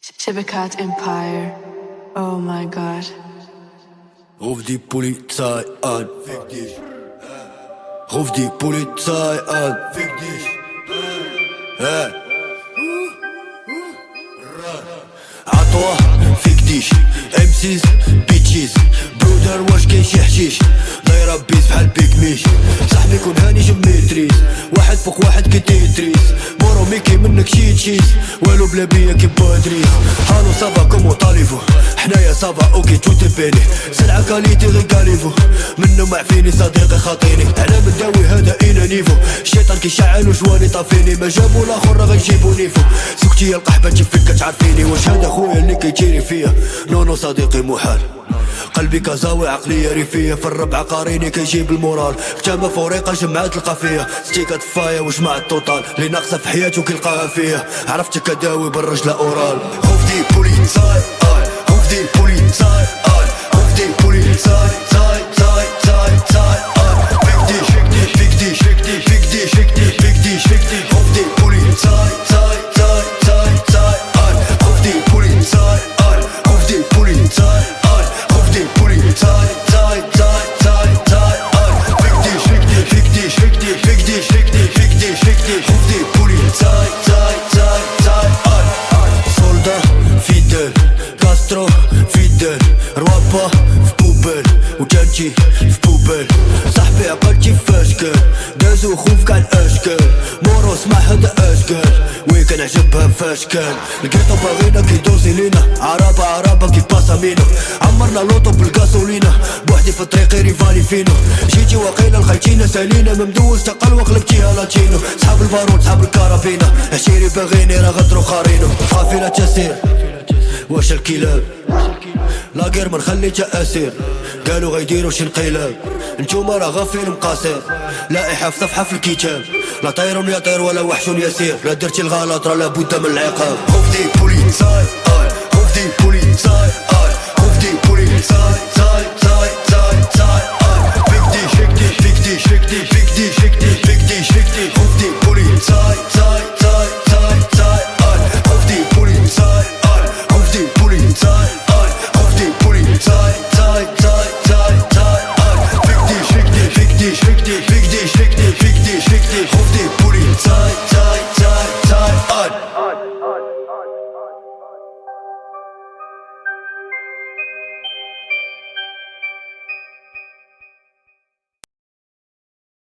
Shibakat Empire. Oh my god. Ruf die Polizei an. Fick dich. Ruf die Polizei an. Fick dich. Hey. عطوة فيك ديش امسيز بيتشيز برودر واش كاين شي حشيش دايرة بيس بحال بيك ميش صاحبي كون هاني جميتريس واحد فوق واحد كي تيتريس مورو ميكي منك شي تشيز والو بلا بيا كي بادريس هالو سافا كومو طاليفو حنايا سافا أوكي تو تبيني سلعة كاليتي غير كاليفو منو معفيني صديقي خاطيني أنا مداوي هذا اينا نيفو الشيطان كيشعل وجواني طافيني ما جابو الآخر راه غيجيبو نيفو سكتي القحبة تجي فيك تعرفيني واش هذا خويا اللي كيجيري فيا نو نو صديقي محال قلبي كزاوي عقلية ريفية في الربع قاريني كيجيب المورال. كتامة فوريقة جمعات القافية. ستيكا طفاية وجمع التوتال اللي ناقصة في حياته كيلقاها فيا. عرفتك كداوي بالرجلة أورال. خوفتي بوليساي خوفتي بوليساي خوفتي بوليساي ساي ساي Țai, țai, țai, țai, ai, ai. Solda, Fidel, Castro, Fidel Roapa, Fubel, Uceacii عقلتي فاشكل دازو خوف كاع الاشكال مورو سمع هذا اشكال وي كان عجبها فاشكال لقيتو باغينا كيدوزي لينا عرابة عرابة كي باسامينا عمرنا لوطو بالغاسولينا بوحدي في الطريق ريفالي فينا. جيتي واقيلا لقيتينا سالينا ممدوز تقل وقلبتيها لاتينو صحاب البارود صحاب الكارابينا عشيري باغيني راه غدرو خارينو قافلة تسير واش الكلاب لاقير من خليتها أسير. قالوا غيديروا شي انقلاب نتوما راه غا فيلم قصير لائحة في صفحة في الكتاب لا طير يطير ولا وحش يسير لا درتي الغلط راه لابد من العقاب. خوفتي بوليساي